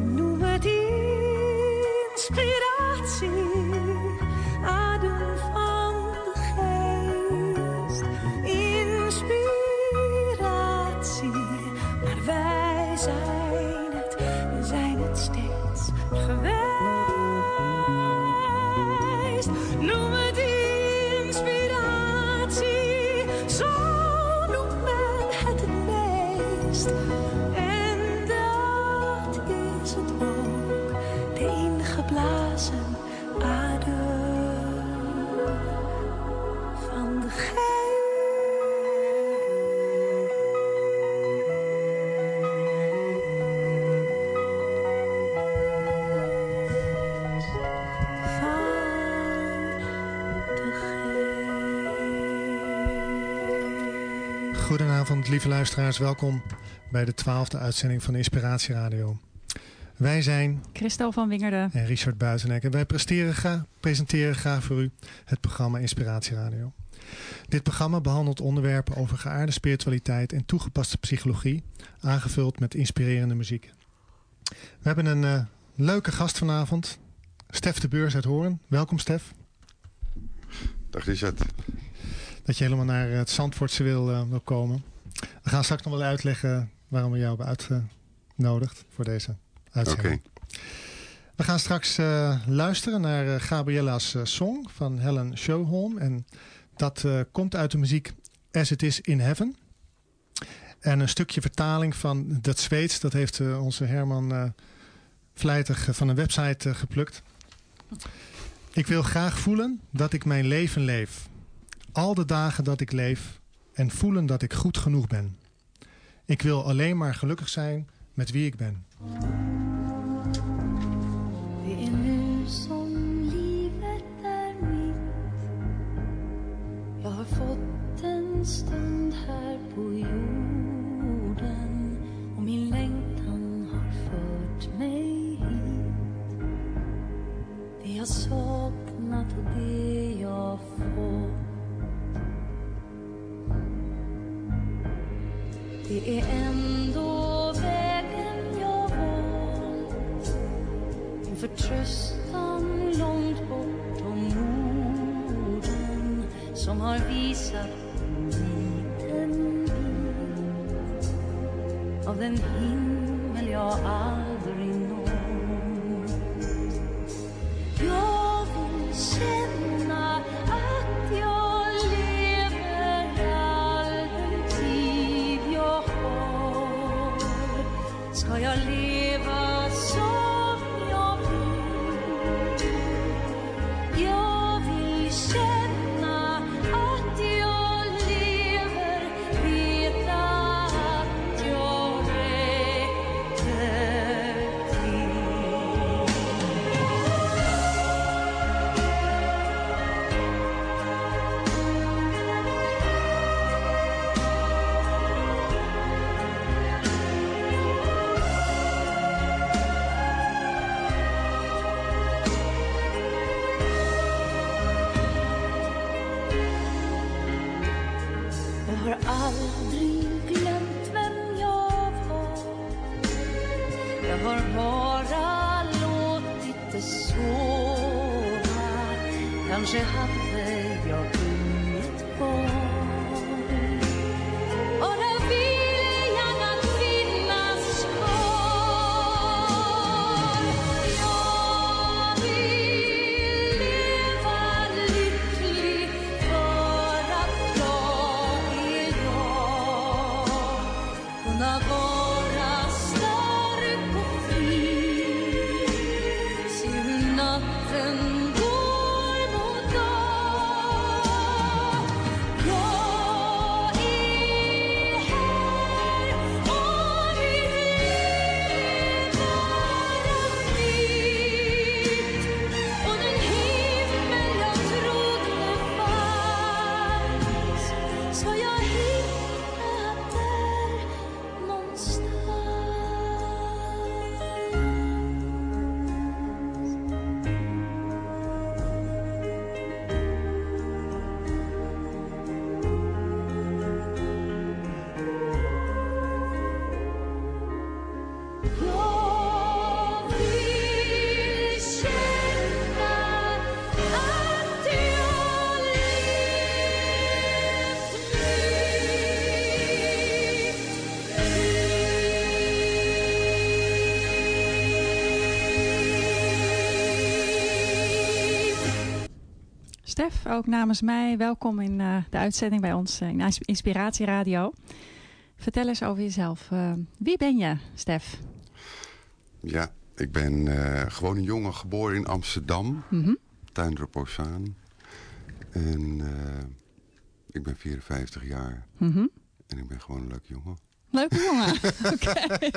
noem het inspiratie. Adem lieve luisteraars. Welkom bij de twaalfde uitzending van Inspiratie Radio. Wij zijn Christel van Wingerden. en Richard Buitenek en wij presteren gra- presenteren graag voor u het programma Inspiratie Radio. Dit programma behandelt onderwerpen over geaarde spiritualiteit en toegepaste psychologie, aangevuld met inspirerende muziek. We hebben een eh, leuke gast vanavond, Stef de Beurs uit Hoorn. Welkom Stef, Dag Richard. dat je helemaal naar het Zandvoortse wil, eh, wil komen. We gaan straks nog wel uitleggen waarom we jou hebben uitgenodigd voor deze Oké. uitzending. We gaan straks eh, luisteren naar eh, Gabriella's eh, song van Helen Sjöholm. En dat komt uit de muziek As It Is in Heaven. En een stukje vertaling van dat Zweeds. Dat heeft onze Herman vlijtig van een website geplukt. Ik wil graag voelen dat ik mijn leven leef. Al de dagen dat ik leef. En voelen dat ik goed genoeg ben. Ik wil alleen maar gelukkig zijn met wie ik ben. Jag har fått en stund här på jorden Och min längtan har fört mig hit Det jag saknat och det Det är ändå vägen jag valt en förtröstan långt bortom orden som har visat en liten bit av den himmel jag aldrig nått. Stef, ook namens mij welkom in uh, de uitzending bij ons uh, in Inspiratie Radio. Vertel eens over jezelf. Uh, wie ben je, Stef? Ja, ik ben gewoon een jongen geboren in Amsterdam, mm -hmm. Ozaan. En ik ben 54 jaar. Mm -hmm. En ik ben gewoon een leuk jongen. Leuke jongen. okay.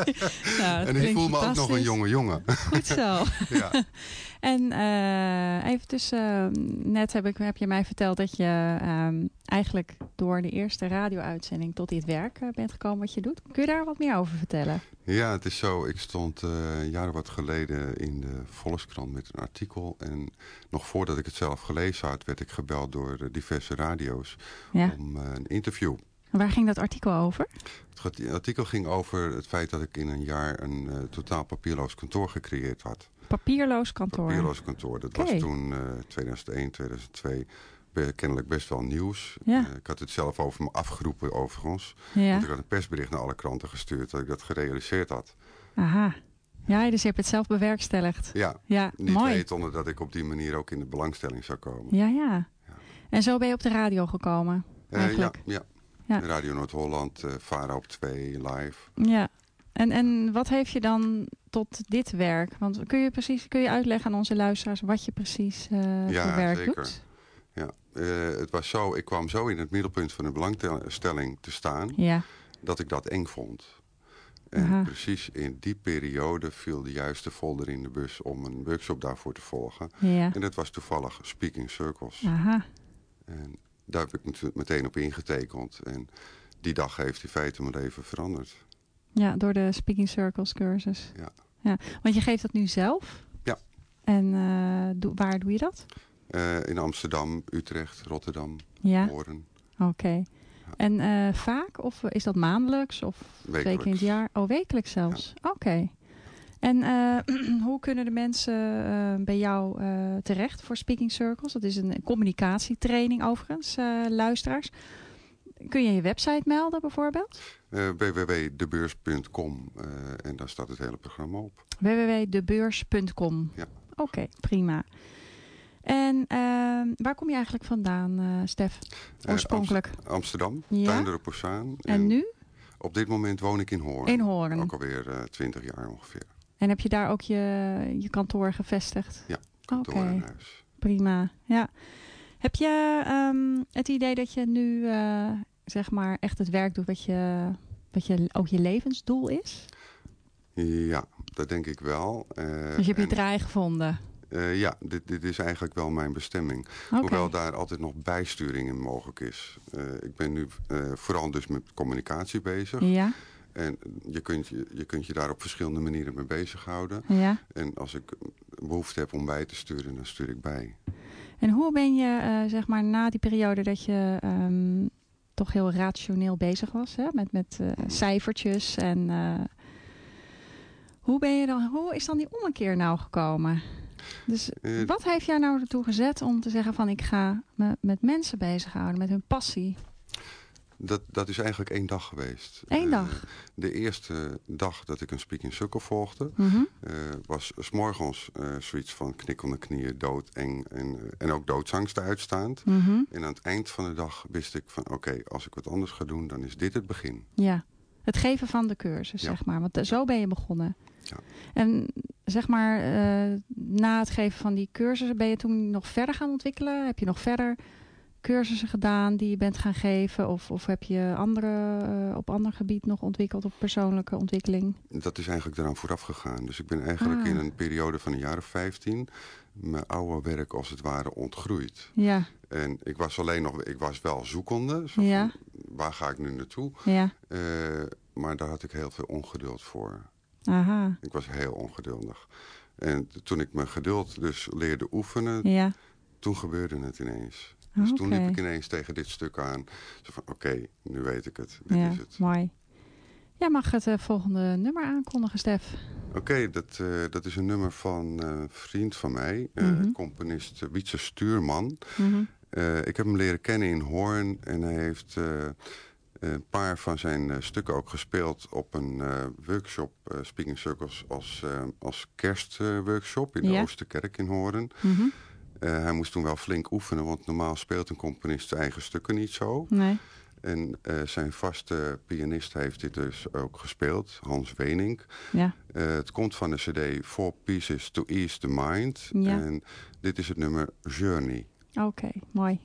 nou, en ik voel me ook nog een jonge jongen. Goed zo. ja. En uh, even tussen, net heb, ik, heb je mij verteld dat je um, eigenlijk door de eerste radio-uitzending tot dit werk uh, bent gekomen wat je doet. Kun je daar wat meer over vertellen? Ja, het is zo. Ik stond uh, een jaar wat geleden in de Volkskrant met een artikel. En nog voordat ik het zelf gelezen had, werd ik gebeld door diverse radio's ja. om een interview. Waar ging dat artikel over? Het artikel ging over het feit dat ik in een jaar een uh, totaal papierloos kantoor gecreëerd had. Papierloos kantoor? Papierloos kantoor. Dat okay. was toen uh, 2001, 2002 kennelijk best wel nieuws. Ja. Uh, ik had het zelf over me afgeroepen overigens. Ja. Want ik had een persbericht naar alle kranten gestuurd dat ik dat gerealiseerd had. Aha. Ja, dus je hebt het zelf bewerkstelligd. Ja, ja niet mooi. wetende dat ik op die manier ook in de belangstelling zou komen. Ja, ja. ja. En zo ben je op de radio gekomen? Eigenlijk. ja, ja. Ja. Radio Noord-Holland, uh, Vara op 2, live. Ja, en, en wat heeft je dan tot dit werk? Want kun je precies kun je uitleggen aan onze luisteraars wat je precies uh, ja, voor werk zeker. doet? Ja, uh, het was zo, ik kwam zo in het middelpunt van de belangstelling te staan, ja. dat ik dat eng vond. En Aha. precies in die periode viel de juiste folder in de bus om een workshop daarvoor te volgen. Ja. En dat was toevallig Speaking Circles. Aha. En daar heb ik meteen op ingetekend. En die dag heeft in feite mijn leven veranderd. Ja, door de Speaking Circles cursus. Ja. ja. Want je geeft dat nu zelf? Ja. En uh, do waar doe je dat? Uh, in Amsterdam, Utrecht, Rotterdam, ja. Oké. Okay. Ja. En uh, vaak? Of is dat maandelijks? Of wekelijks. twee keer in het jaar? Oh, wekelijks zelfs? Ja. Oké. Okay. En uh, hoe kunnen de mensen uh, bij jou uh, terecht voor Speaking Circles? Dat is een communicatietraining overigens, luisteraars. Kun je je website melden bijvoorbeeld? www.debeurs.com en daar staat het hele programma op. www.debeurs.com Ja. Oké, okay, prima. En ehm, waar kom je eigenlijk vandaan, Stef? Oorspronkelijk? Amst Amsterdam, ja? Tuindorp Ozaan. En, en nu? Op dit moment woon ik in Hoorn. In Hoorn. Ook alweer twintig jaar ongeveer. En heb je daar ook je, je kantoor gevestigd? Ja, kantoor okay. en huis. Prima, ja. Heb je um, het idee dat je nu uh, zeg maar echt het werk doet wat je, wat je ook je levensdoel is? Ja, dat denk ik wel. Uh, dus je hebt je draai gevonden? Uh, ja, dit, dit is eigenlijk wel mijn bestemming. Okay. Hoewel daar altijd nog bijsturing in mogelijk is. ik ben nu vooral dus met communicatie bezig. Ja. En je kunt je, je kunt je daar op verschillende manieren mee bezighouden. Ja. En als ik behoefte heb om bij te sturen, dan stuur ik bij. En hoe ben je, uh, zeg maar, na die periode dat je um, toch heel rationeel bezig was, hè? met, met uh, cijfertjes en... Uh, hoe, ben je dan, hoe is dan die ommekeer nou gekomen? Dus wat heeft jou nou ertoe gezet om te zeggen van ik ga me met mensen bezighouden, met hun passie? Dat, dat is eigenlijk één dag geweest. Eén uh, dag? De eerste dag dat ik een Speaking Circle volgde... Mm -hmm. uh, was s'morgens uh, zoiets van knikkende knieën, dood, eng en, en ook doodsangst uitstaand. Mm -hmm. En aan het eind van de dag wist ik van... oké, okay, als ik wat anders ga doen, dan is dit het begin. Ja, het geven van de cursus, ja. zeg maar. Want zo ben je begonnen. Ja. En zeg maar, na het geven van die cursussen... ben je toen nog verder gaan ontwikkelen? Heb je nog verder cursussen gedaan die je bent gaan geven? Of, of heb je andere, uh, op ander gebied nog ontwikkeld op persoonlijke ontwikkeling? Dat is eigenlijk eraan vooraf gegaan. Dus ik ben eigenlijk Ah. in een periode van een jaar of 15 mijn oude werk als het ware ontgroeid. Ja, En ik was alleen nog, ik was wel zoekende. Zo Ja. van, waar ga ik nu naartoe? ja, Eh, maar daar had ik heel veel ongeduld voor. aha, Ik was heel ongeduldig. En toen ik mijn geduld dus leerde oefenen, ja. toen gebeurde het ineens. Dus toen liep ik ineens tegen dit stuk aan. Zo van, oké, nu weet ik het. Dit Ja, is het. mooi. Jij mag het eh, volgende nummer aankondigen, Stef. Oké, dat, eh, dat is een nummer van eh, een vriend van mij, Mhm. componist Wietse Stuurman. Mhm. Ik heb hem leren kennen in Hoorn en hij heeft een paar van zijn stukken ook gespeeld op een workshop, Speaking Circles, als, als kerstworkshop in de Ja. Oosterkerk in Hoorn. Mhm. hij moest toen wel flink oefenen, want normaal speelt een componist zijn eigen stukken niet zo. Nee. En zijn vaste pianist heeft dit dus ook gespeeld, Hans Wenink. Ja. het komt van de cd Four Pieces to Ease the Mind. Ja. En dit is het nummer Journey. Oké, mooi.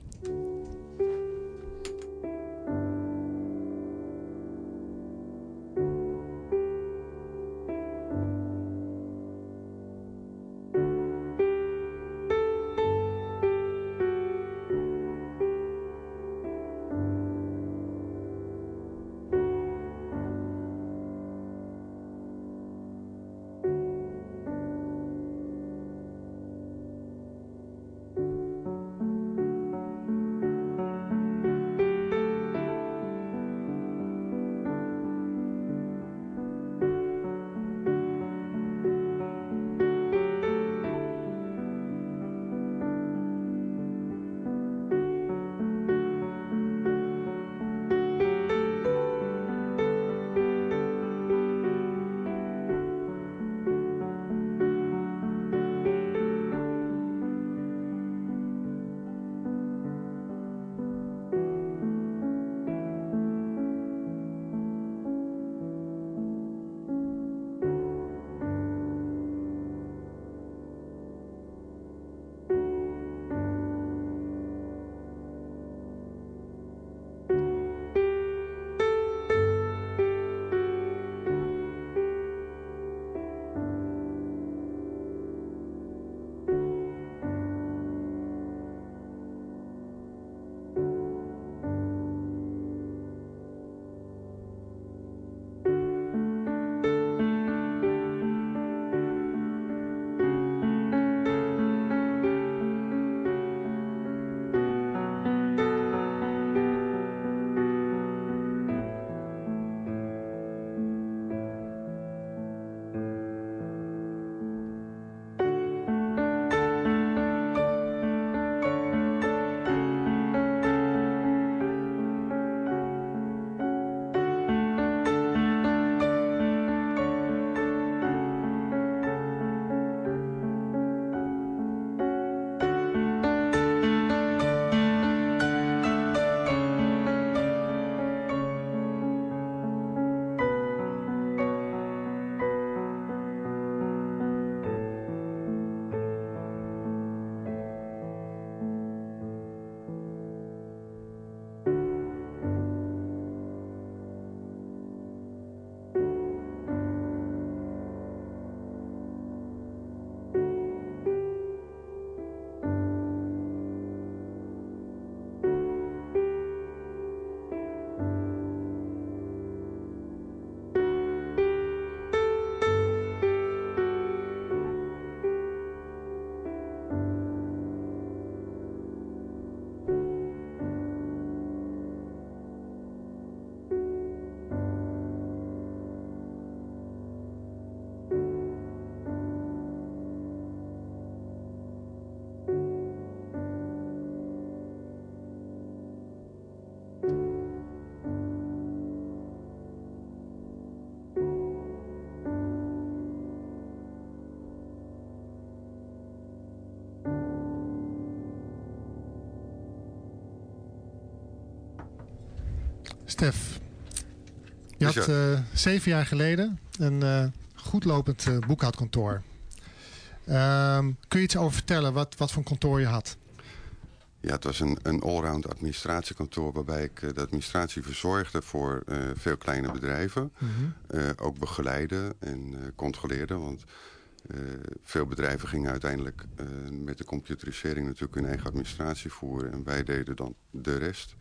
Stef, je had uh, zeven jaar geleden een uh, goedlopend uh, boekhoudkantoor. Ehm, kun je iets over vertellen wat, wat voor kantoor je had? Ja, het was een, een allround administratiekantoor waarbij ik de administratie verzorgde voor veel kleine bedrijven. -hmm. ook begeleide en controleerde, want veel bedrijven gingen uiteindelijk met de computerisering natuurlijk hun eigen administratie voeren. En wij deden dan de rest.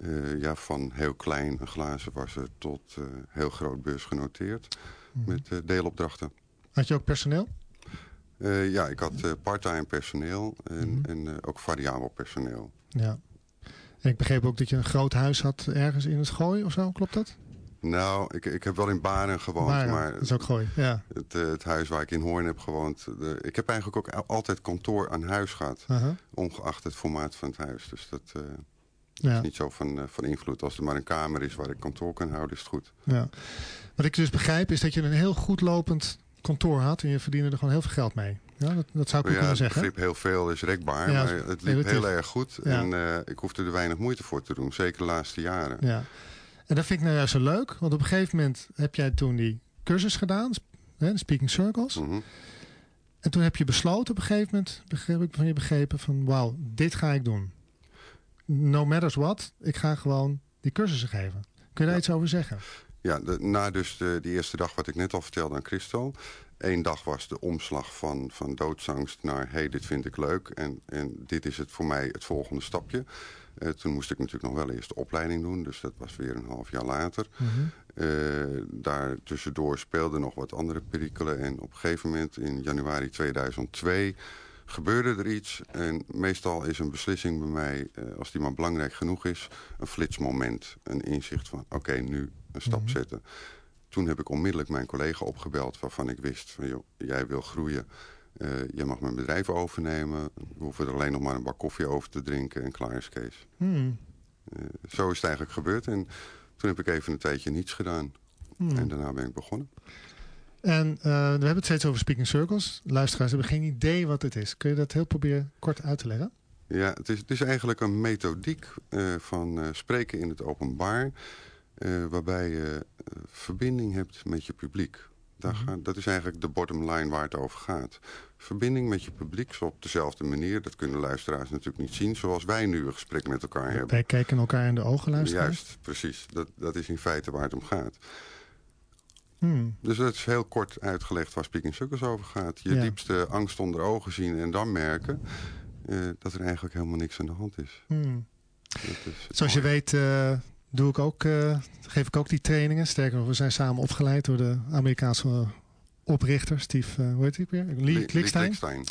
Uh, ja, van heel klein een glazen wasser tot uh, heel groot beursgenoteerd. Mm. Met uh, deelopdrachten. Had je ook personeel? ja, ik had parttime personeel en, mm. en ook variabel personeel. Ja. En ik begreep ook dat je een groot huis had ergens in het gooi of zo, klopt dat? Nou, ik, ik heb wel in Baren gewoond. Baren, maar dat is ook gooi, ja. Het, het, huis waar ik in Hoorn heb gewoond. De, ik heb eigenlijk ook altijd kantoor aan huis gehad. -huh. Ongeacht het formaat van het huis. Dus dat... Ja. is niet zo van, uh, van invloed. Als er maar een kamer is waar ik kantoor kan houden, is het goed. Ja. Wat ik dus begrijp is dat je een heel goed lopend kantoor had. En je verdiende er gewoon heel veel geld mee. Ja, dat, dat zou ik ook ja, kunnen zeggen. Het begrip heel veel is rekbaar, Ja, maar het liep relatief. heel erg goed. Ja. En eh, ik hoefde er weinig moeite voor te doen, zeker de laatste jaren. Ja. En dat vind ik nou juist zo leuk. Want op een gegeven moment heb jij toen die cursus gedaan. Hè, de Speaking Circles. Mhm. En toen heb je besloten op een gegeven moment. Begreep ik van je begrepen van wauw, dit ga ik doen. No matters what. Ik ga gewoon die cursussen geven. Kun je daar Ja. iets over zeggen? Ja, de, na dus de, die eerste dag wat ik net al vertelde aan Christo. Eén dag was de omslag van, van doodsangst naar... hé, hey, dit vind ik leuk en, en dit is het voor mij het volgende stapje. Eh, toen moest ik natuurlijk nog wel eerst de opleiding doen. Dus dat was weer een half jaar later. Eh, daar tussendoor speelden nog wat andere perikelen. En op een gegeven moment in januari 2002 gebeurde er iets. En meestal is een beslissing bij mij, eh, als die maar belangrijk genoeg is... een flitsmoment, een inzicht van oké, nu een stap Mhm. zetten. Toen heb ik onmiddellijk mijn collega opgebeld waarvan ik wist... Van, joh, jij wil groeien, eh, jij mag mijn bedrijf overnemen. We hoeven er alleen nog maar een bak koffie over te drinken en klaar is Kees. Hmm. Eh, zo is het eigenlijk gebeurd. En toen heb ik even een tijdje niets gedaan. Hmm. En daarna ben ik begonnen. En eh, we hebben het steeds over Speaking Circles. Luisteraars hebben geen idee wat het is. Kun je dat heel proberen kort uit te leggen? Ja, het is, het is eigenlijk een methodiek eh, van eh, spreken in het openbaar... waarbij je verbinding hebt met je publiek. Daar Mhm. gaat, dat is eigenlijk de bottom line waar het over gaat. Verbinding met je publiek zo op dezelfde manier. Dat kunnen luisteraars natuurlijk niet zien. Zoals wij nu een gesprek met elkaar hebben. Wij kijken elkaar in de ogen, luisteren. Juist, precies. Dat, dat is in feite waar het om gaat. Hmm. Dus dat is heel kort uitgelegd waar Speaking Circles over gaat. Je Ja. diepste angst onder ogen zien en dan merken... eh, dat er eigenlijk helemaal niks aan de hand is. Hmm. Dat is Zoals je weet eh, doe ik ook, eh, geef ik ook die trainingen. Sterker nog, we zijn samen opgeleid door de Amerikaanse oprichter. Steve, hoe heet hij weer? Lee.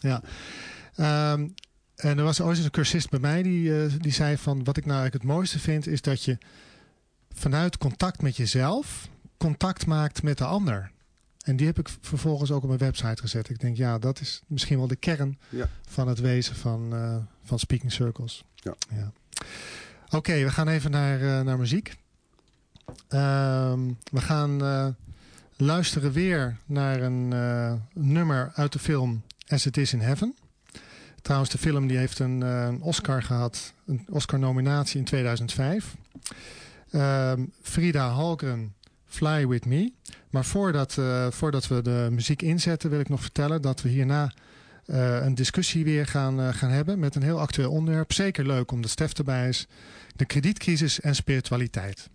Ja. Ehm, en er was ooit eens een cursist bij mij die, die zei van... wat ik nou eigenlijk het mooiste vind is dat je vanuit contact met jezelf... contact maakt met de ander. En die heb ik vervolgens ook op mijn website gezet. Ik denk, ja, dat is misschien wel de kern Ja. van het wezen van, eh, van Speaking Circles. Ja. Oké, we gaan even naar, eh, naar muziek. Ehm, we gaan eh, luisteren weer naar een nummer uit de film As It Is in Heaven. Trouwens, de film die heeft een, een Oscar gehad, een Oscar-nominatie in 2005. Ehm, Frida Halgren, Fly With Me. Maar voordat, eh, voordat we de muziek inzetten, wil ik nog vertellen dat we hierna eh, een discussie weer gaan, eh, gaan hebben met een heel actueel onderwerp. Zeker leuk omdat Stef erbij is. De kredietcrisis en spiritualiteit.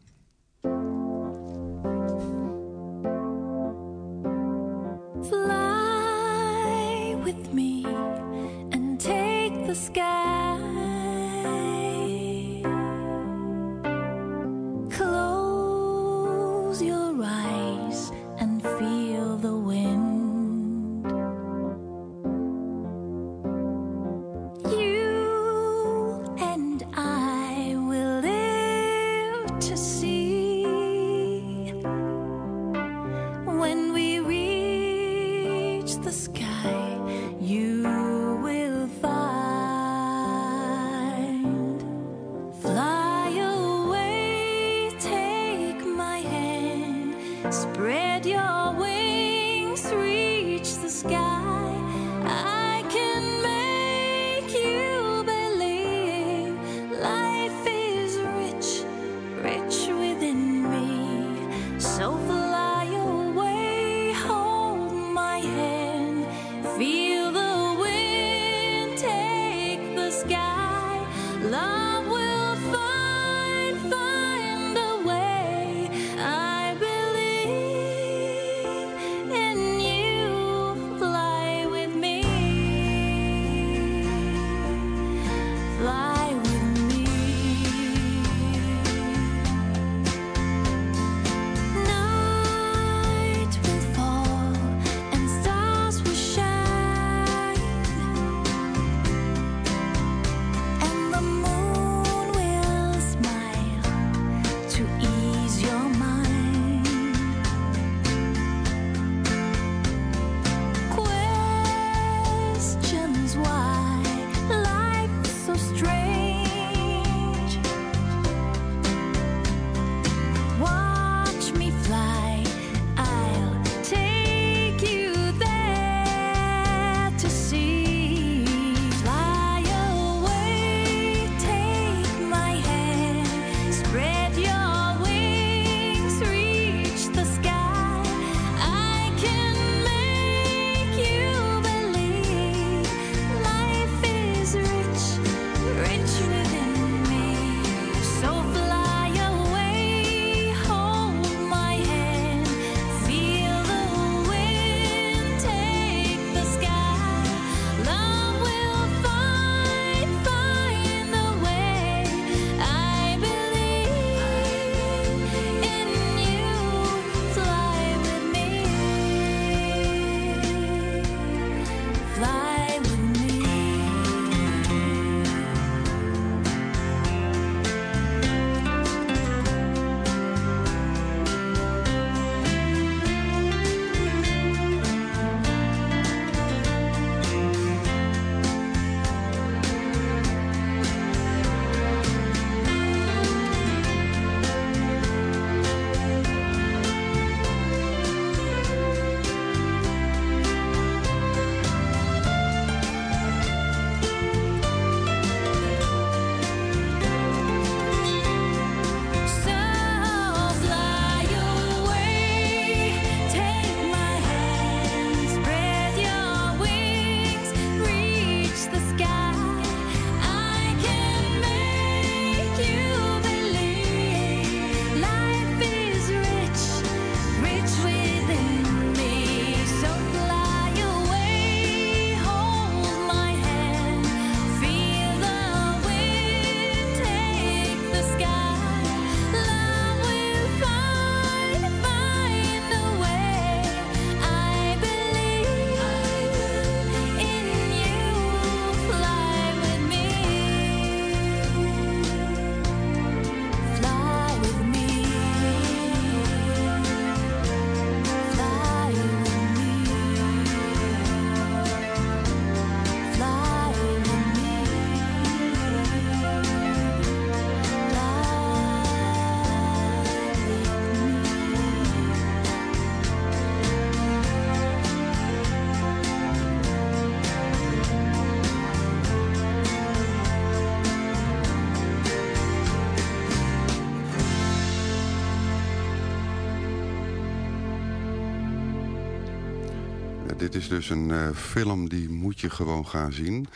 Dit is dus een film die moet je gewoon gaan zien.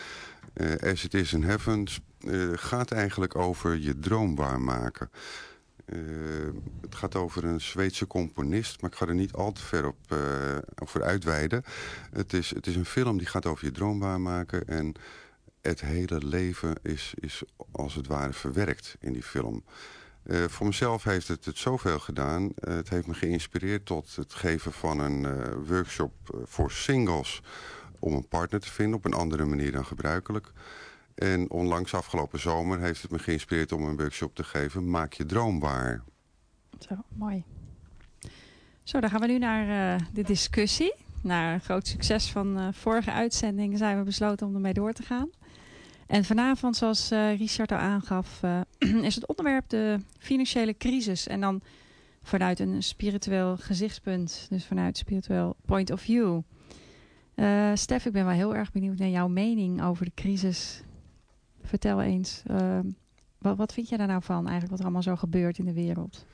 As It Is in Heaven gaat eigenlijk over je droom waarmaken. Uh, het gaat over een Zweedse componist, maar ik ga er niet al te ver op uh, over uitweiden. Het is, het is een film die gaat over je droom waarmaken en het hele leven is, is als het ware verwerkt in die film. Uh, voor mezelf heeft het het zoveel gedaan. het heeft me geïnspireerd tot het geven van een workshop voor singles... om een partner te vinden op een andere manier dan gebruikelijk. En onlangs afgelopen zomer heeft het me geïnspireerd om een workshop te geven. Maak je droom waar. Zo, mooi. Zo, dan gaan we nu naar de discussie. Naar een groot succes van vorige uitzending zijn we besloten om ermee door te gaan. En vanavond, zoals uh, Richard al aangaf, is het onderwerp de financiële crisis. En dan vanuit een spiritueel gezichtspunt. Dus vanuit spiritueel point of view. Stef, ik ben wel heel erg benieuwd naar jouw mening over de crisis Vertel eens, uh, wat, wat vind jij daar nou van eigenlijk, wat er allemaal zo gebeurt in de wereld?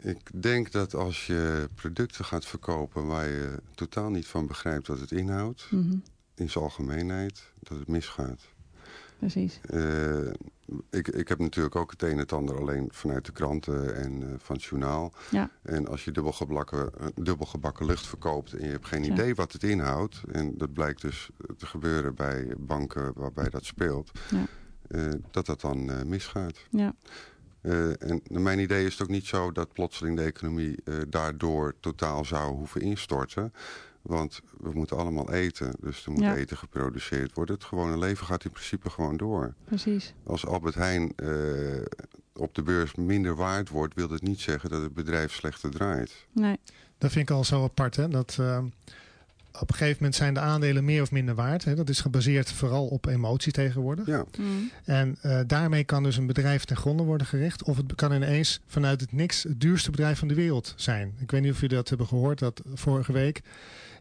Ik denk dat als je producten gaat verkopen waar je totaal niet van begrijpt wat het inhoudt, mhm. In zijn algemeenheid, dat het misgaat. Precies. Uh, ik, ik heb natuurlijk ook het een en het ander alleen vanuit de kranten en uh, van het journaal. Ja. En als je dubbelgebakken, uh, dubbelgebakken lucht verkoopt en je hebt geen idee wat het inhoudt... en dat blijkt dus te gebeuren bij banken waarbij dat speelt... Ja. Uh, dat dat dan misgaat. Ja. en mijn idee is het ook niet zo dat plotseling de economie daardoor totaal zou hoeven instorten... Want we moeten allemaal eten. Dus er moet eten geproduceerd worden. Het gewone leven gaat in principe gewoon door. Precies. Als Albert Heijn uh, op de beurs minder waard wordt... wil dat niet zeggen dat het bedrijf slechter draait. Nee. Dat vind ik al zo apart. Hè? Dat, uh, op een gegeven moment zijn de aandelen meer of minder waard. Hè? Dat is gebaseerd vooral op emotie tegenwoordig. Ja. Mm. En uh, daarmee kan dus een bedrijf ten gronde worden gericht. Of het kan ineens vanuit het niks het duurste bedrijf van de wereld zijn. Ik weet niet of jullie dat hebben gehoord. Dat vorige week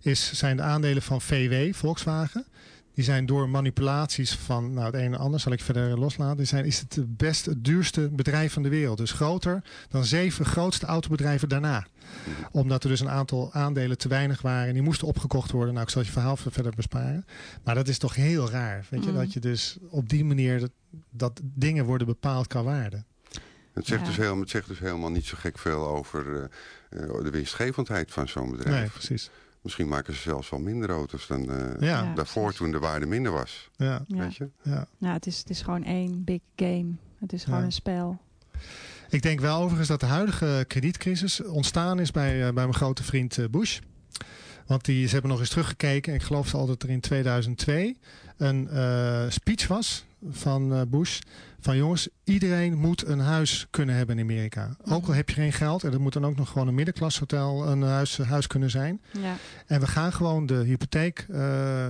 is, zijn de aandelen van VW, Volkswagen. Die zijn door manipulaties van nou, het een en ander, zal ik verder loslaten. Die zijn, is het best het duurste bedrijf van de wereld. Dus groter dan zeven grootste autobedrijven daarna. Omdat er dus een aantal aandelen te weinig waren. En die moesten opgekocht worden. Nou, ik zal je verhaal verder besparen. Maar dat is toch heel raar. Weet je, mm. dat je dus op die manier dat, dat dingen worden bepaald qua waarde. Het zegt, dus heel, het zegt dus helemaal niet zo gek veel over uh, de winstgevendheid van zo'n bedrijf. Nee, precies. Misschien maken ze zelfs wel minder auto's dan uh, daarvoor toen de waarde minder was. Ja. Weet je? Ja. Nou, het is, het is gewoon één big game. Het is gewoon een spel. Ik denk wel overigens dat de huidige kredietcrisis ontstaan is bij, uh, bij mijn grote vriend uh, Bush. Want die, ze hebben nog eens teruggekeken. Ik geloof al dat er in 2002 een speech was van Bush van jongens, iedereen moet een huis kunnen hebben in Amerika. Ook al heb je geen geld, en dat moet dan ook nog gewoon een middenklashotel een huis, huis kunnen zijn. Ja. En we gaan gewoon de hypotheek uh,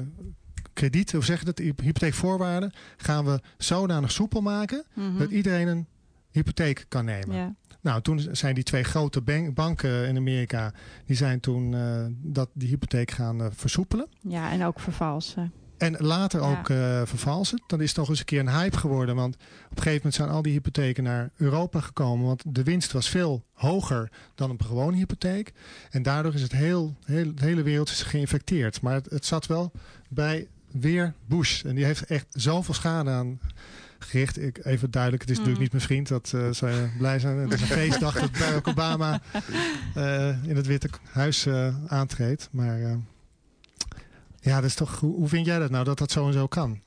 krediet, of zeg je dat, hypotheekvoorwaarden, gaan we zodanig soepel maken mhm. dat iedereen een hypotheek kan nemen. Ja. Nou, toen zijn die twee grote banken in Amerika, die zijn toen uh, dat die hypotheek gaan uh, versoepelen. Ja, en ook vervalsen. En later ook uh, vervalsen. Dan is het toch eens een keer een hype geworden. Want op een gegeven moment zijn al die hypotheken naar Europa gekomen. Want de winst was veel hoger dan een gewone hypotheek. En daardoor is het heel, heel, de hele wereld is geïnfecteerd. Maar het, het zat wel bij weer Bush. En die heeft echt zoveel schade aan gericht. Ik, even duidelijk, het is natuurlijk mm. niet mijn vriend. Dat uh, zou je blij zijn. Het is een feestdag dat Barack Obama uh, in het Witte Huis aantreedt. Maar ja, dat is toch, hoe, hoe vind jij dat nou, dat dat zo en zo kan?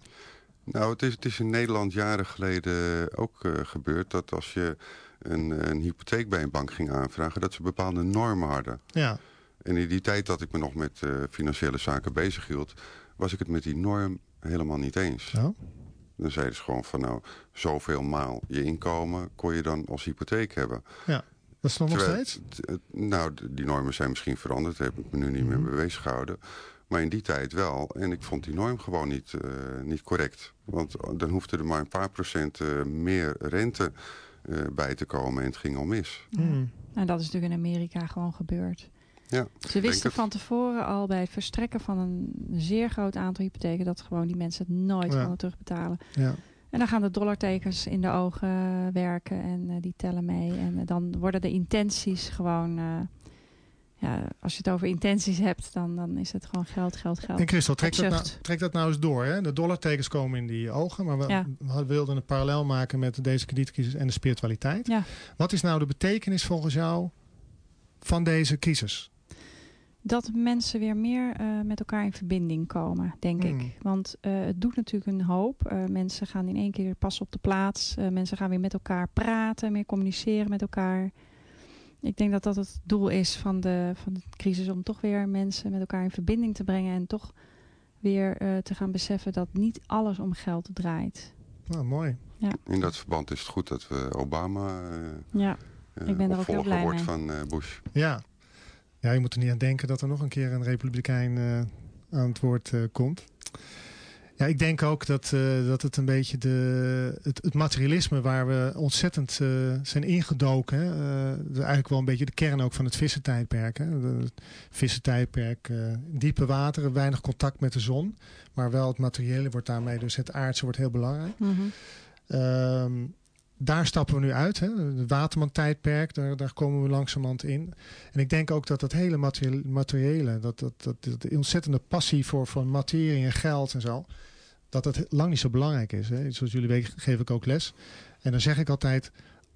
Nou, het is, het is in Nederland jaren geleden ook uh, gebeurd... dat als je een, een hypotheek bij een bank ging aanvragen... dat ze bepaalde normen hadden. Ja. En in die tijd dat ik me nog met uh, financiële zaken bezig hield... was ik het met die norm helemaal niet eens. Oh? Dan zeiden ze gewoon van nou, zoveel maal je inkomen... kon je dan als hypotheek hebben. Ja. Dat is nog, nog steeds? Nou, die normen zijn misschien veranderd. Daar heb ik me nu niet meer mee bezig gehouden. Maar in die tijd wel. En ik vond die norm gewoon niet, uh, niet correct. Want dan hoefde er maar een paar procent uh, meer rente uh, bij te komen en het ging al mis. Mm. En dat is natuurlijk in Amerika gewoon gebeurd. Ja, Ze wisten van tevoren al bij het verstrekken van een zeer groot aantal hypotheken... dat gewoon die mensen het nooit ja. terugbetalen. Ja. En dan gaan de dollartekens in de ogen werken en die tellen mee. En dan worden de intenties gewoon ja, als je het over intenties hebt, dan, dan is het gewoon geld, geld, geld. En Christel, trek dat, nou, trek dat nou eens door. Hè? De dollartekens komen in die ogen, maar we, we, wilden een parallel maken met deze kredietcrisis en de spiritualiteit. Ja. Wat is nou de betekenis volgens jou van deze crisis? Dat mensen weer meer uh, met elkaar in verbinding komen, denk Hmm. ik. Want uh, het doet natuurlijk een hoop. Uh, mensen gaan in één keer pas op de plaats. mensen gaan weer met elkaar praten, meer communiceren met elkaar. Ik denk dat dat het doel is van de, van de crisis. Om toch weer mensen met elkaar in verbinding te brengen. En toch weer te gaan beseffen dat niet alles om geld draait. Nou, mooi. Ja. In dat verband is het goed dat we Obama ja. ik ben er ook heel blij wordt mee. van Bush. Ja. Ja, je moet er niet aan denken dat er nog een keer een republikein uh, aan het woord uh, komt. Ja, ik denk ook dat, uh, dat het een beetje de, het, het materialisme waar we ontzettend zijn ingedoken. Hè, is eigenlijk wel een beetje de kern ook van het vissentijdperk. Hè. Het vissentijdperk, diepe wateren, weinig contact met de zon. Maar wel het materiële wordt daarmee, dus het aardse wordt heel belangrijk. Mm -hmm. Daar stappen we nu uit. Hè? Het Waterman-tijdperk, daar, daar komen we langzamerhand in. En ik denk ook dat dat hele materiële, dat, dat, dat, de ontzettende passie voor, voor materie en geld en zo, dat dat lang niet zo belangrijk is. Hè? Zoals jullie weten geef ik ook les. En dan zeg ik altijd,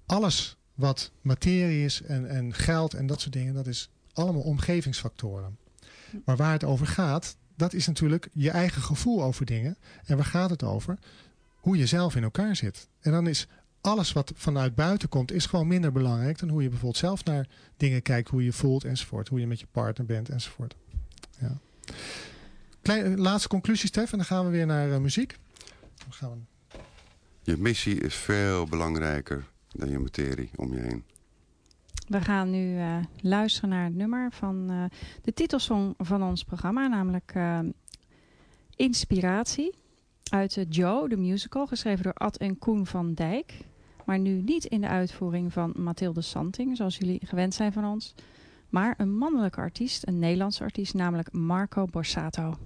alles wat materie is en, en geld en dat soort dingen, dat is allemaal omgevingsfactoren. Maar waar het over gaat, dat is natuurlijk je eigen gevoel over dingen. En waar gaat het over? Hoe je zelf in elkaar zit. En dan is alles wat vanuit buiten komt, is gewoon minder belangrijk dan hoe je bijvoorbeeld zelf naar dingen kijkt, hoe je voelt enzovoort. Hoe je met je partner bent enzovoort. Ja. Klein, laatste conclusie, Stef, en dan gaan we weer naar uh, muziek. Dan gaan we... Je missie is veel belangrijker dan je materie om je heen. We gaan nu uh, luisteren naar het nummer van uh, de titelsong van ons programma, namelijk Inspiratie. Uit Joe, de musical, geschreven door Ad en Koen van Dijk. Maar nu niet in de uitvoering van Mathilde Santing, zoals jullie gewend zijn van ons. Maar een mannelijke artiest, een Nederlandse artiest, namelijk Marco Borsato.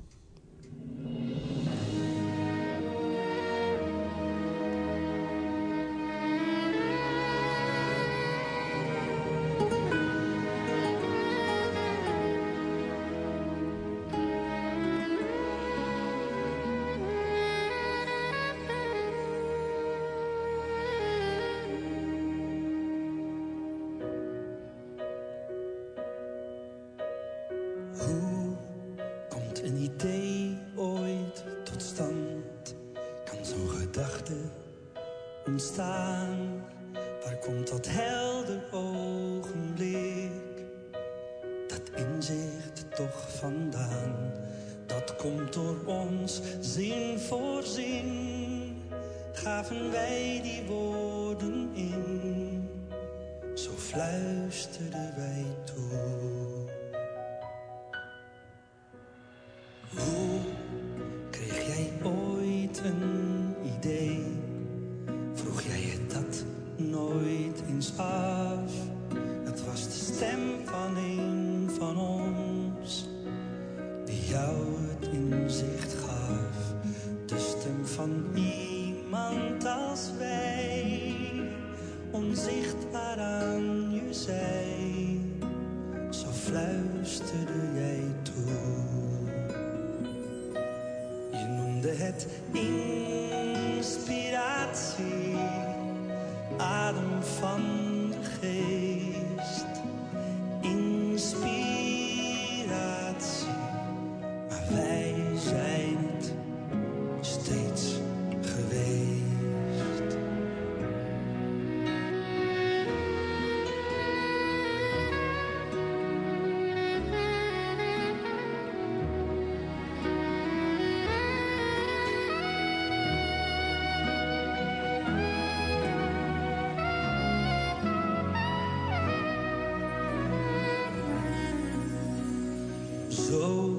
Zo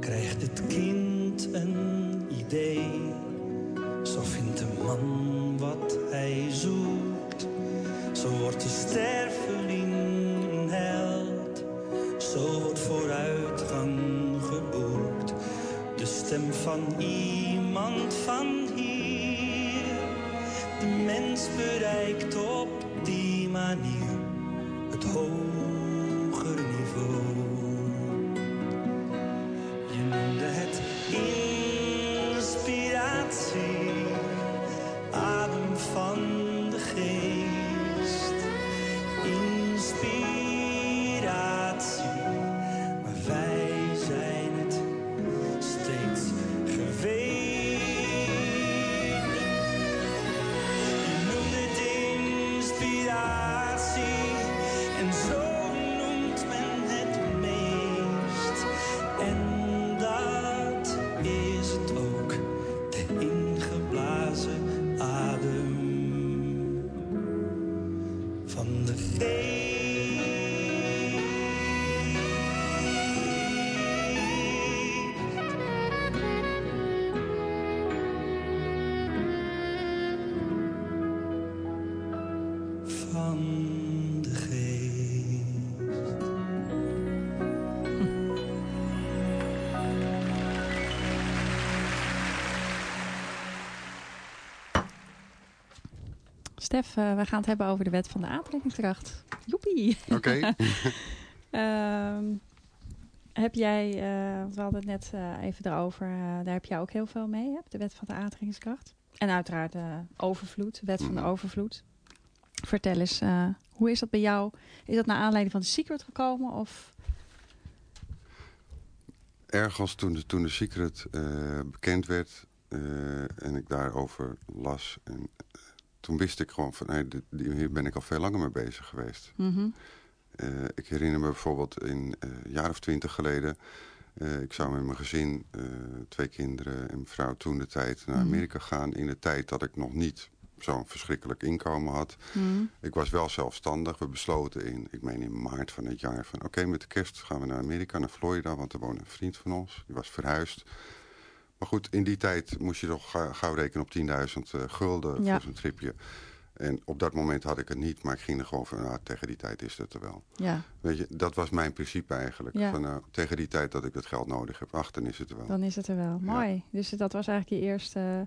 krijgt het kind een idee. Zo vindt de man wat hij zoekt. Zo wordt de sterveling een held. Zo wordt vooruitgang geboekt. De stem van iemand van hier. De mens bereikt op Stef, uh, we gaan het hebben over de wet van de aantrekkingskracht. Joepie! Oké. Ehm, heb jij, uh, we hadden het net uh, even erover, daar heb jij ook heel veel mee, hè? de wet van de aantrekkingskracht. En uiteraard de overvloed, de wet van de mhm. overvloed. Vertel eens, hoe is dat bij jou? Is dat naar aanleiding van The Secret gekomen? Of? Ergens toen de, toen de Secret bekend werd en ik daarover las en toen wist ik gewoon van, hey, hier ben ik al veel langer mee bezig geweest. Mhm. Eh, ik herinner me bijvoorbeeld in uh, een jaar of twintig geleden... Uh, ik zou met mijn gezin, twee kinderen en mijn vrouw toen de tijd naar mhm. Amerika gaan... in de tijd dat ik nog niet zo'n verschrikkelijk inkomen had. Mhm. Ik was wel zelfstandig. We besloten in, ik meen in maart van het jaar... van oké, met de kerst gaan we naar Amerika, naar Florida... want er woonde een vriend van ons, die was verhuisd... Maar goed, in die tijd moest je toch gauw rekenen op 10.000 uh, eh, gulden voor zo'n tripje. En op dat moment had ik het niet, maar ik ging er gewoon van, nou, tegen die tijd is het er wel. Ja. Weet je, dat was mijn principe eigenlijk. Ja. Van, nou, tegen die tijd dat ik het geld nodig heb, ach, dan is het er wel. Dan is het er wel. Mooi. Dus dat was eigenlijk je eerste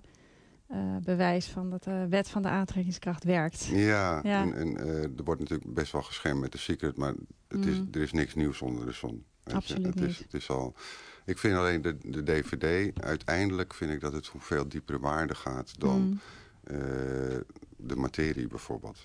uh, bewijs van dat de wet van de aantrekkingskracht werkt. Ja, en, en uh, er wordt natuurlijk best wel geschermd met de secret, maar het is, mm. er is niks nieuws onder de zon. Absoluut het niet. Is, het is al... Ik vind alleen de, de DVD, uiteindelijk vind ik dat het om veel diepere waarde gaat dan mm. uh, de materie bijvoorbeeld.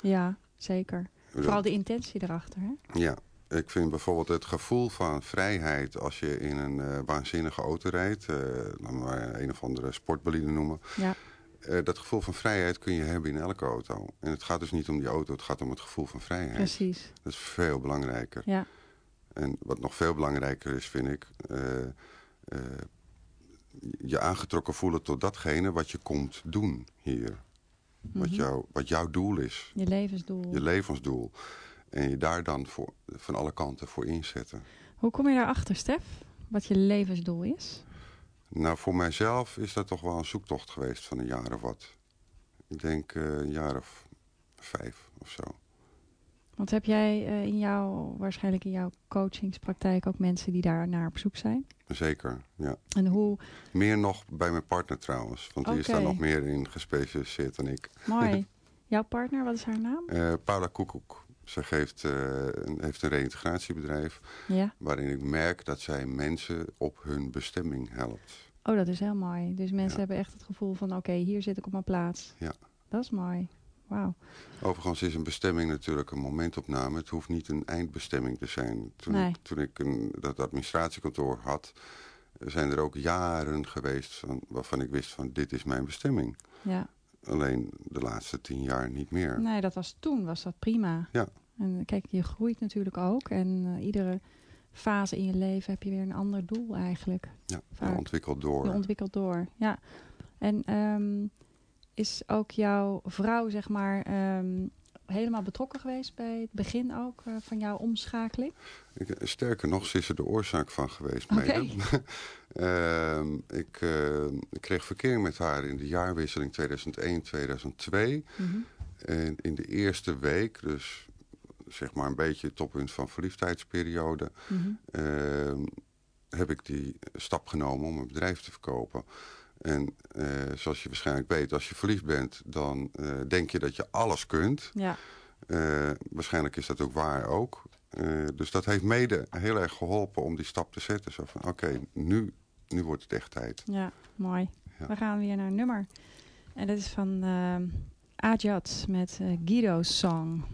Ja, zeker. Vooral de intentie erachter. Hè? Ja, ik vind bijvoorbeeld het gevoel van vrijheid als je in een uh, waanzinnige auto rijdt. Uh, laten we maar een of andere sportbolide noemen. Ja. Uh, dat gevoel van vrijheid kun je hebben in elke auto. En het gaat dus niet om die auto, het gaat om het gevoel van vrijheid. Precies. Dat is veel belangrijker. Ja. En wat nog veel belangrijker is, vind ik... Uh, uh, je aangetrokken voelen tot datgene wat je komt doen hier. Mm -hmm. wat, jou, wat jouw doel is. Je levensdoel. Je levensdoel. En je daar dan voor, van alle kanten voor inzetten. Hoe kom je daarachter, Stef? Wat je levensdoel is? Nou, voor mijzelf is dat toch wel een zoektocht geweest van een jaar of wat. Ik denk uh, een jaar of vijf of zo. Want heb jij uh, in jouw, waarschijnlijk in jouw coachingspraktijk ook mensen die daar naar op zoek zijn? Zeker, ja. En hoe? Meer nog bij mijn partner trouwens, want die is daar nog meer in gespecialiseerd dan ik. Mooi. Jouw partner, wat is haar naam? Uh, Paula Koekoek. Ze geeft, uh, een, heeft een reïntegratiebedrijf ja. waarin ik merk dat zij mensen op hun bestemming helpt. Oh, dat is heel mooi. Dus mensen ja. hebben echt het gevoel van, oké, okay, hier zit ik op mijn plaats. Ja. Dat is mooi. Wauw. Overigens is een bestemming natuurlijk een momentopname. Het hoeft niet een eindbestemming te zijn. Toen nee. ik, toen ik een, dat administratiekantoor had, zijn er ook jaren geweest van, waarvan ik wist van dit is mijn bestemming. Ja. Alleen de laatste tien jaar niet meer. Nee, dat was toen, was dat prima. Ja. En kijk, je groeit natuurlijk ook. En uh, iedere fase in je leven heb je weer een ander doel eigenlijk. Ja, je ontwikkelt door. Je ontwikkelt door, ja. En um, is ook jouw vrouw, zeg maar, um, helemaal betrokken geweest bij het begin ook uh, van jouw omschakeling? Ik, sterker nog, ze is er de oorzaak van geweest. Okay. uh, ik, uh, ik, kreeg verkeer met haar in de jaarwisseling 2001-2002. Mm -hmm. En in de eerste week, dus zeg maar een beetje het toppunt van verliefdheidsperiode... Mm -hmm. heb ik die stap genomen om een bedrijf te verkopen... En uh, zoals je waarschijnlijk weet, als je verliefd bent... dan uh, denk je dat je alles kunt. Ja. Uh, waarschijnlijk is dat ook waar ook. Eh, dus dat heeft mede heel erg geholpen om die stap te zetten. Zo van, oké, nu, nu wordt het echt tijd. Ja, mooi. Ja. We gaan weer naar een nummer. En dat is van uh, Ajat met Guido's Song.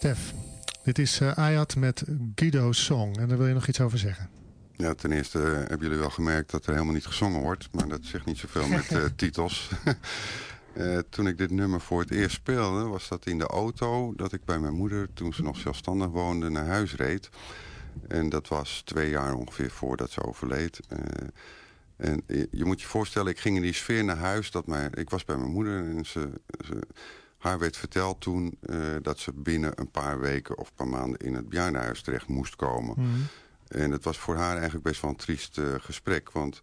Stef, dit is uh, Ayat met Guido's Song. En daar wil je nog iets over zeggen. Ja, ten eerste uh, hebben jullie wel gemerkt dat er helemaal niet gezongen wordt. Maar dat zegt niet zoveel met uh, titels. toen ik dit nummer voor het eerst speelde, was dat in de auto... dat ik bij mijn moeder, toen ze nog zelfstandig woonde, naar huis reed. En dat was twee jaar ongeveer voordat ze overleed. en je moet je voorstellen, ik ging in die sfeer naar huis. Dat mijn, ik was bij mijn moeder en ze, ze haar werd verteld toen uh, dat ze binnen een paar weken of een paar maanden in het bejaardenhuis terecht moest komen. Mm. En het was voor haar eigenlijk best wel een triest uh, gesprek. Want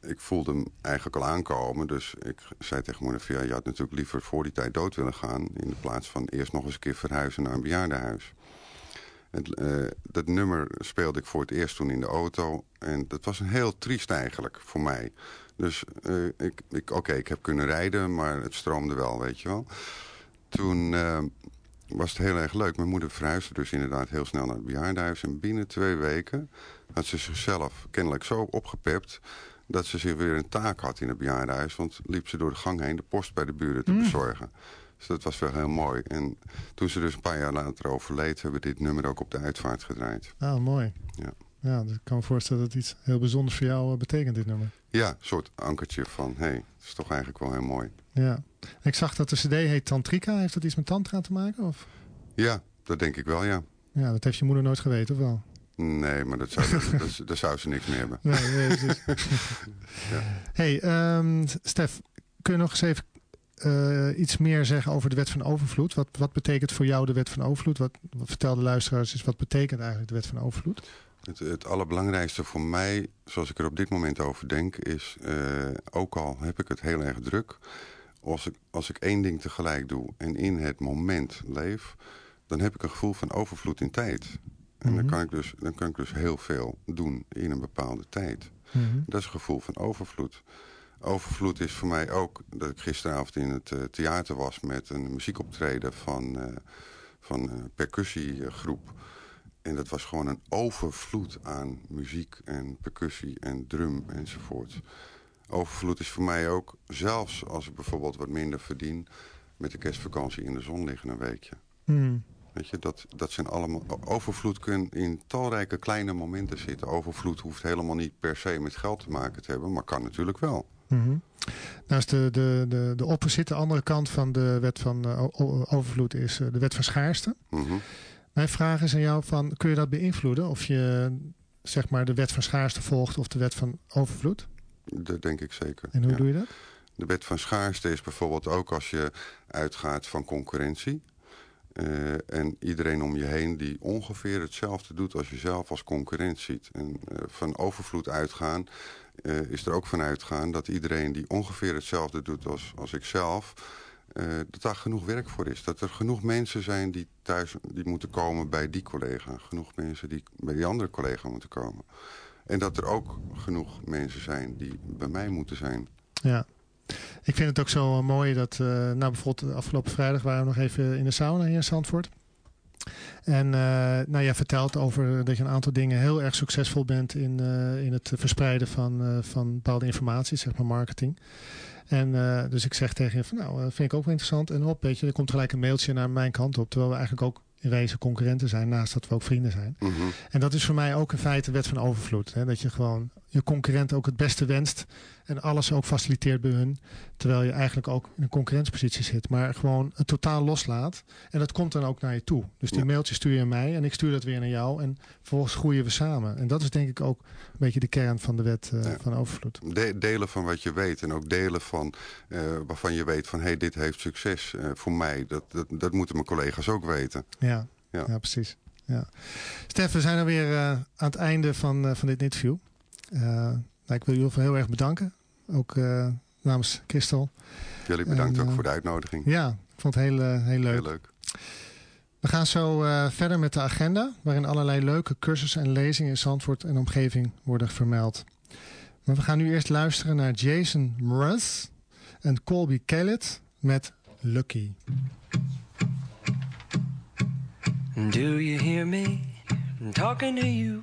ik voelde hem eigenlijk al aankomen. Dus ik zei tegen ja, je had natuurlijk liever voor die tijd dood willen gaan. In de plaats van eerst nog eens een keer verhuizen naar een bejaardenhuis. Het, uh, dat nummer speelde ik voor het eerst toen in de auto. En dat was een heel triest eigenlijk voor mij. Dus uh, ik, ik, oké, ik heb kunnen rijden, maar het stroomde wel, weet je wel toen uh, was het heel erg leuk. Mijn moeder verhuisde dus inderdaad heel snel naar het bejaardenhuis. En binnen twee weken had ze zichzelf kennelijk zo opgepept... dat ze zich weer een taak had in het bejaardenhuis. Want liep ze door de gang heen de post bij de buren te mm. bezorgen. Dus dat was wel heel mooi. En toen ze dus een paar jaar later overleed... hebben we dit nummer ook op de uitvaart gedraaid. Ah, mooi. Ja. Ja, dus ik kan me voorstellen dat iets heel bijzonders voor jou uh, betekent, dit nummer. Ja, een soort ankertje van, hé, hey, het is toch eigenlijk wel heel mooi. Ja. Ik zag dat de cd heet Tantrika. Heeft dat iets met tantra te maken? Of? Ja, dat denk ik wel, ja. Ja, dat heeft je moeder nooit geweten, of wel? Nee, maar dat zou, dat, daar zou ze niks meer hebben. Nee, nee ja. hey, um, Stef, kun je nog eens even uh, iets meer zeggen over de wet van overvloed? Wat, wat betekent voor jou de wet van overvloed? Wat, wat vertel de luisteraars is, wat betekent eigenlijk de wet van overvloed? Het, het, allerbelangrijkste voor mij, zoals ik er op dit moment over denk, is... Uh, ook al heb ik het heel erg druk als ik, als ik één ding tegelijk doe en in het moment leef... dan heb ik een gevoel van overvloed in tijd. En dan, mhm. kan ik dus, dan kan ik dus heel veel doen in een bepaalde tijd. Mm -hmm. Dat is een gevoel van overvloed. Overvloed is voor mij ook dat ik gisteravond in het uh, theater was... met een muziekoptreden van, uh, van een percussiegroep. En dat was gewoon een overvloed aan muziek en percussie en drum enzovoort overvloed is voor mij ook, zelfs als ik bijvoorbeeld wat minder verdien... met de kerstvakantie in de zon liggen een weekje. Hmm. Weet je, dat, dat zijn allemaal... Overvloed kan in talrijke kleine momenten zitten. Overvloed hoeft helemaal niet per se met geld te maken te hebben... maar kan natuurlijk wel. Mm Nou is de, de, de, de opposite, de andere kant van de wet van uh, overvloed is uh, de wet van schaarste. Mm Mijn vraag is aan jou van, kun je dat beïnvloeden? Of je zeg maar de wet van schaarste volgt of de wet van overvloed? Dat denk ik zeker. En hoe doe je dat? De wet van schaarste is bijvoorbeeld ook als je uitgaat van concurrentie. Uh, en iedereen om je heen die ongeveer hetzelfde doet als je zelf als concurrent ziet. En uh, van overvloed uitgaan uh, is er ook van uitgaan dat iedereen die ongeveer hetzelfde doet als, als ik zelf... dat daar genoeg werk voor is. Dat er genoeg mensen zijn die thuis die moeten komen bij die collega. Genoeg mensen die bij die andere collega moeten komen. En dat er ook genoeg mensen zijn die bij mij moeten zijn. Ja. Ik vind het ook zo mooi dat, uh, nou bijvoorbeeld afgelopen vrijdag waren we nog even in de sauna hier in Zandvoort. En uh, nou, jij vertelt over dat je een aantal dingen heel erg succesvol bent in, in het verspreiden van, van bepaalde informatie, zeg maar marketing. En dus ik zeg tegen je van nou, vind ik ook wel interessant. En op, weet je, er komt gelijk een mailtje naar mijn kant op. Terwijl we eigenlijk ook in wezen concurrenten zijn, naast dat we ook vrienden zijn. Mm -hmm. En dat is voor mij ook in feite wet van overvloed. Hè? Dat je gewoon je concurrent ook het beste wenst en alles ook faciliteert bij hun. Terwijl je eigenlijk ook in een concurrentiepositie zit. Maar gewoon het totaal loslaat. En dat komt dan ook naar je toe. Dus die ja. mailtjes stuur je mij en ik stuur dat weer naar jou. En vervolgens groeien we samen. En dat is denk ik ook een beetje de kern van de wet uh, ja. van overvloed. De delen van wat je weet. En ook delen van uh, waarvan je weet van hé, hey, dit heeft succes uh, voor mij. Dat, dat, dat moeten mijn collega's ook weten. Ja, ja. ja precies. Ja. Stef, we zijn alweer uh, aan het einde van, van dit interview. Uh, nou, ik wil jullie heel erg bedanken. Ook namens Christel. Jullie bedankt en, ook voor de uitnodiging. Ja, ik vond het heel, heel leuk. Heel leuk. We gaan zo verder met de agenda. Waarin allerlei leuke cursussen en lezingen in Zandvoort en omgeving worden vermeld. Maar we gaan nu eerst luisteren naar Jason Mraz en Colby Kellett met Lucky. Do you hear me talking to you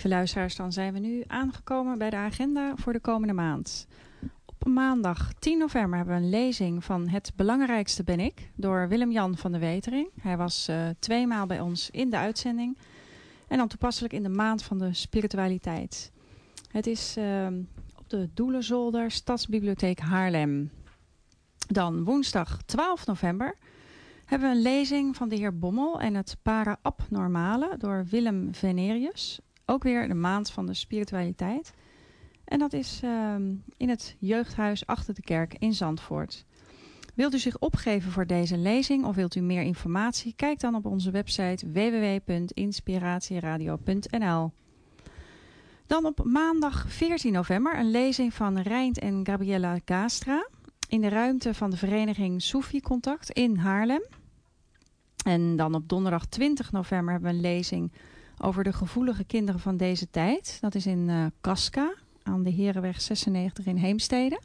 Lieve luisteraars, dan zijn we nu aangekomen bij de agenda voor de komende maand. Op maandag 10 november hebben we een lezing van Het Belangrijkste ben ik door Willem-Jan van der Wetering. Hij was uh, tweemaal bij ons in de uitzending en dan toepasselijk in de maand van de spiritualiteit. Het is uh, op de Doelenzolder Stadsbibliotheek Haarlem. Dan woensdag 12 november hebben we een lezing van de heer Bommel en het para-abnormale door Willem Venerius ook weer de maand van de spiritualiteit. En dat is ehm, in het jeugdhuis achter de kerk in Zandvoort. Wilt u zich opgeven voor deze lezing of wilt u meer informatie? Kijk dan op onze website www.inspiratieradio.nl Dan op maandag 14 november een lezing van Rijnt en Gabriella Gastra in de ruimte van de vereniging Soefie Contact in Haarlem. En dan op donderdag 20 november hebben we een lezing over de gevoelige kinderen van deze tijd. Dat is in uh, Casca aan de Herenweg 96 in Heemstede.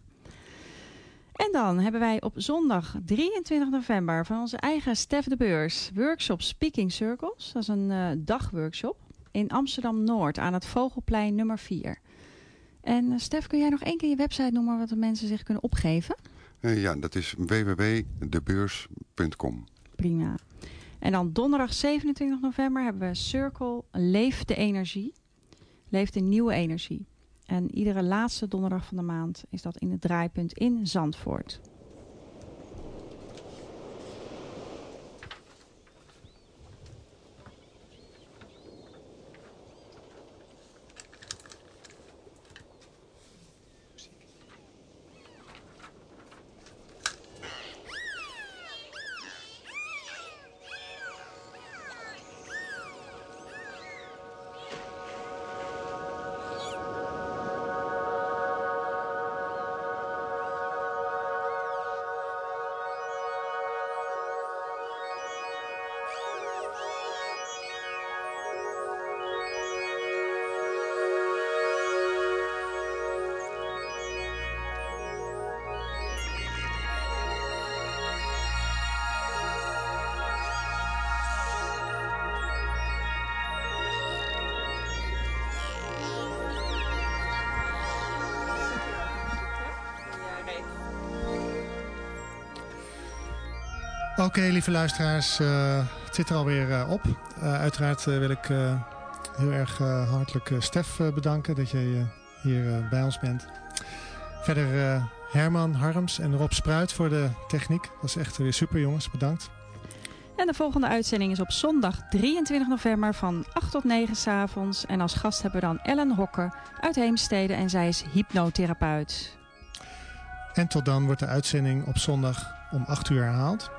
En dan hebben wij op zondag 23 november van onze eigen Stef de Beurs workshop Speaking Circles. Dat is een uh, dagworkshop in Amsterdam-Noord aan het Vogelplein nummer 4. En uh, Stef, kun jij nog één keer je website noemen wat de mensen zich kunnen opgeven? ja, dat is www.debeurs.com. Prima. En dan donderdag 27 november hebben we Circle Leef de Energie. Leef de nieuwe energie. En iedere laatste donderdag van de maand is dat in het draaipunt in Zandvoort. Oké, lieve luisteraars, uh, het zit er alweer uh, op. Uh, uiteraard wil ik heel erg hartelijk Stef bedanken dat jij hier bij ons bent. Verder Herman Harms en Rob Spruit voor de techniek. Dat is echt weer super jongens, bedankt. En de volgende uitzending is op zondag 23 november van 8 tot 9 s avonds. En als gast hebben we dan Ellen Hokker uit Heemstede en zij is hypnotherapeut. En tot dan wordt de uitzending op zondag om 8 uur herhaald.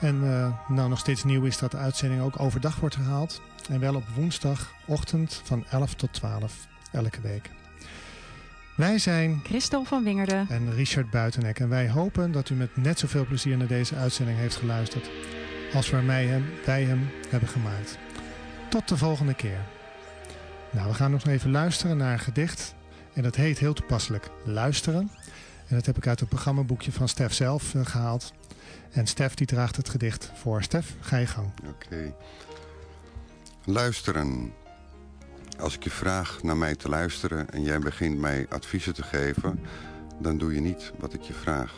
En uh, nou nog steeds nieuw is dat de uitzending ook overdag wordt herhaald. En wel op woensdagochtend van 11 tot 12 elke week. Wij zijn Christel van Wingerden en Richard Buitenek. En wij hopen dat u met net zoveel plezier naar deze uitzending heeft geluisterd. Als wij hem, wij hem hebben gemaakt. Tot de volgende keer. Nou, we gaan nog even luisteren naar een gedicht. En dat heet heel toepasselijk Luisteren. En dat heb ik uit het programmaboekje van Stef zelf uh, gehaald. En Stef die draagt het gedicht voor. Stef, ga je gang. Oké. Luisteren. Als ik je vraag naar mij te luisteren en jij begint mij adviezen te geven... dan doe je niet wat ik je vraag.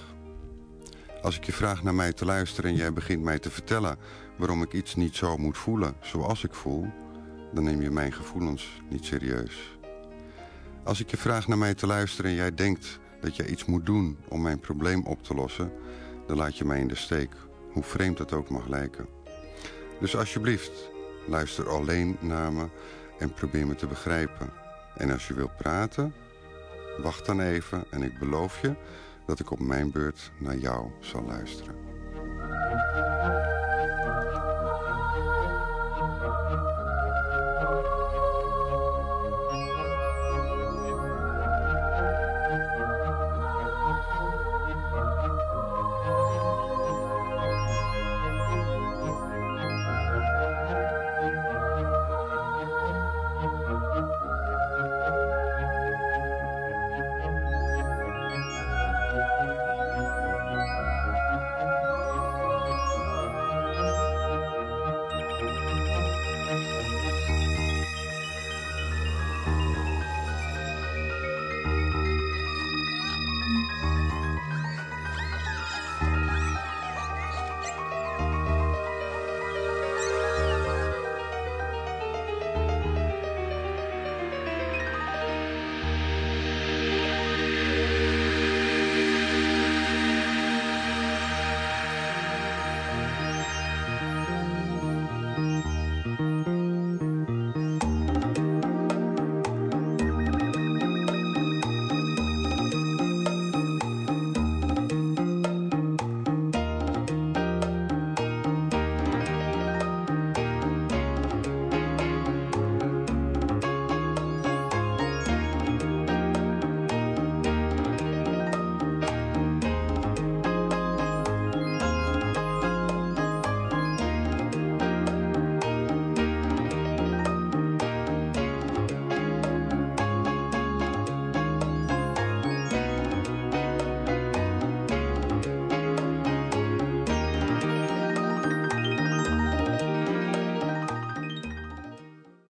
Als ik je vraag naar mij te luisteren en jij begint mij te vertellen... waarom ik iets niet zo moet voelen zoals ik voel... dan neem je mijn gevoelens niet serieus. Als ik je vraag naar mij te luisteren en jij denkt dat jij iets moet doen om mijn probleem op te lossen dan laat je mij in de steek, hoe vreemd het ook mag lijken. Dus alsjeblieft, luister alleen naar me en probeer me te begrijpen. En als je wilt praten, wacht dan even en ik beloof je dat ik op mijn beurt naar jou zal luisteren.